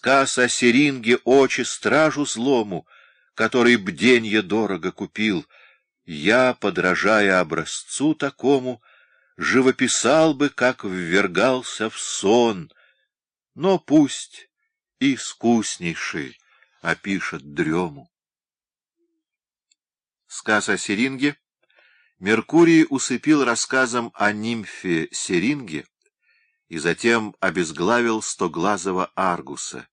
сказ о серинге очи стражу злому, который бденье дорого купил, я, подражая образцу такому, живописал бы, как ввергался в сон, но пусть искуснейший опишет дрему. Сказ о Серинге Меркурий усыпил рассказом о нимфе Серинге и затем обезглавил стоглазого Аргуса,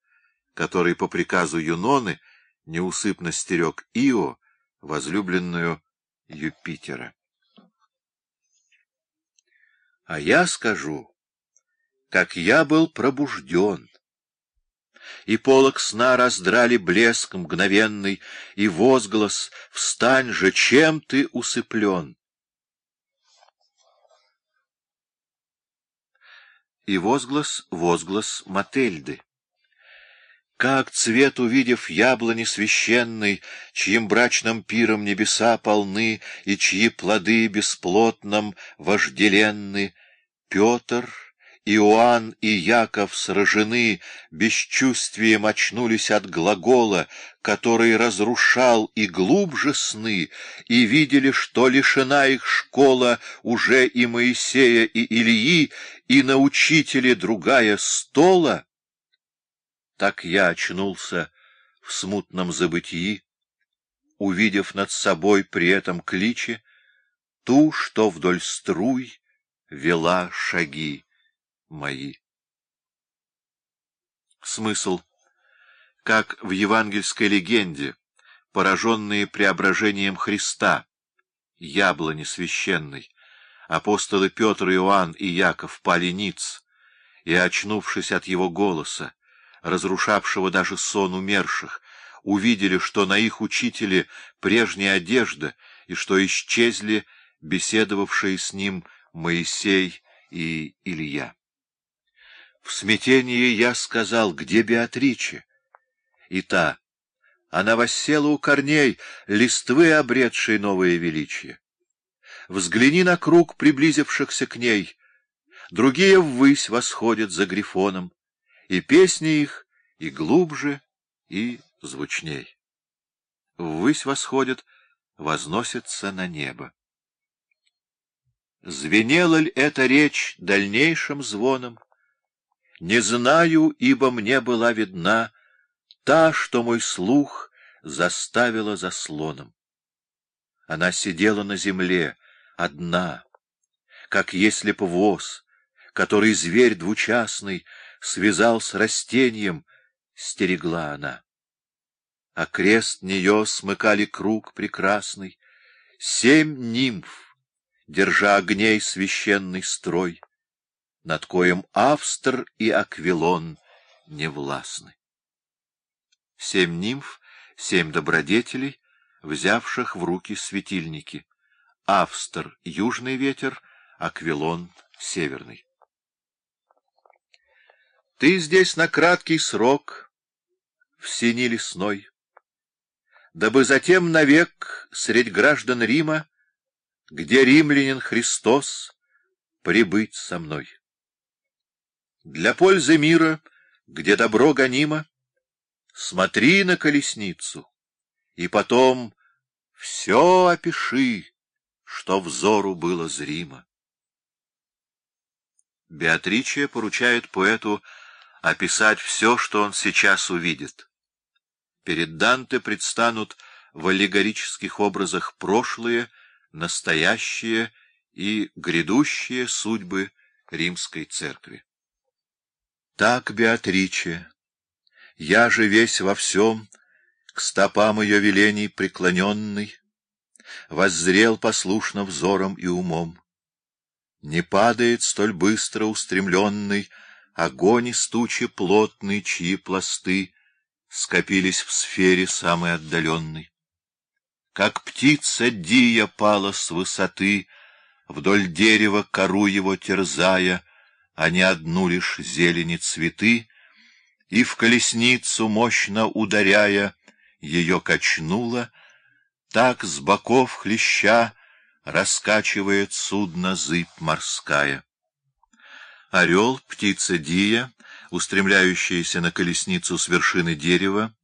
который по приказу Юноны неусыпно стерег Ио, возлюбленную Юпитера. А я скажу, как я был пробужден. И полок сна раздрали блеск мгновенный, И возглас «Встань же, чем ты усыплен?» И возглас — возглас Мательды. Как цвет, увидев яблони священной, Чьим брачным пиром небеса полны, И чьи плоды бесплотным вожделенны, Петр, Иоанн и Яков сражены, Бесчувствием очнулись от глагола, Который разрушал и глубже сны, И видели, что лишена их школа Уже и Моисея, и Ильи, И на учителе другая стола, так я очнулся в смутном забытии, увидев над собой при этом кличе ту, что вдоль струй вела шаги мои. Смысл. Как в евангельской легенде, пораженные преображением Христа, яблони священной, апостолы Петр, Иоанн и Яков пали ниц, и, очнувшись от его голоса, разрушавшего даже сон умерших, увидели, что на их учителе прежняя одежда и что исчезли беседовавшие с ним Моисей и Илья. В смятении я сказал, где Беатриче? И та, она воссела у корней, листвы, обретшей новое величие. Взгляни на круг приблизившихся к ней, другие ввысь восходят за грифоном и песни их и глубже, и звучней. Ввысь восходят, возносятся на небо. Звенела ли эта речь дальнейшим звоном? Не знаю, ибо мне была видна та, что мой слух заставила заслоном. Она сидела на земле, одна, как если б воз, который зверь двучастный связал с растением, стерегла она. А крест нее смыкали круг прекрасный, семь нимф, держа огней священный строй, над коем Австр и Аквилон не властны. Семь нимф, семь добродетелей, взявших в руки светильники. Австр — южный ветер, Аквилон — северный. Ты здесь на краткий срок, в сине лесной, дабы затем навек средь граждан Рима, где римлянин Христос, прибыть со мной. Для пользы мира, где добро гонимо, смотри на колесницу, и потом все опиши, что взору было зримо. Беатриче поручает поэту описать все, что он сейчас увидит. Перед Данте предстанут в аллегорических образах прошлые, настоящие и грядущие судьбы римской церкви. Так, Беатриче, я же весь во всем, к стопам ее велений преклоненный, воззрел послушно взором и умом. Не падает столь быстро устремленный огонь из тучи плотный, чьи пласты скопились в сфере самой отдаленной. Как птица Дия пала с высоты, вдоль дерева кору его терзая, а не одну лишь зелени цветы, и в колесницу, мощно ударяя, ее качнула, так с боков хлеща раскачивает судно зыбь морская. Орел, птица Дия, устремляющиеся на колесницу с вершины дерева,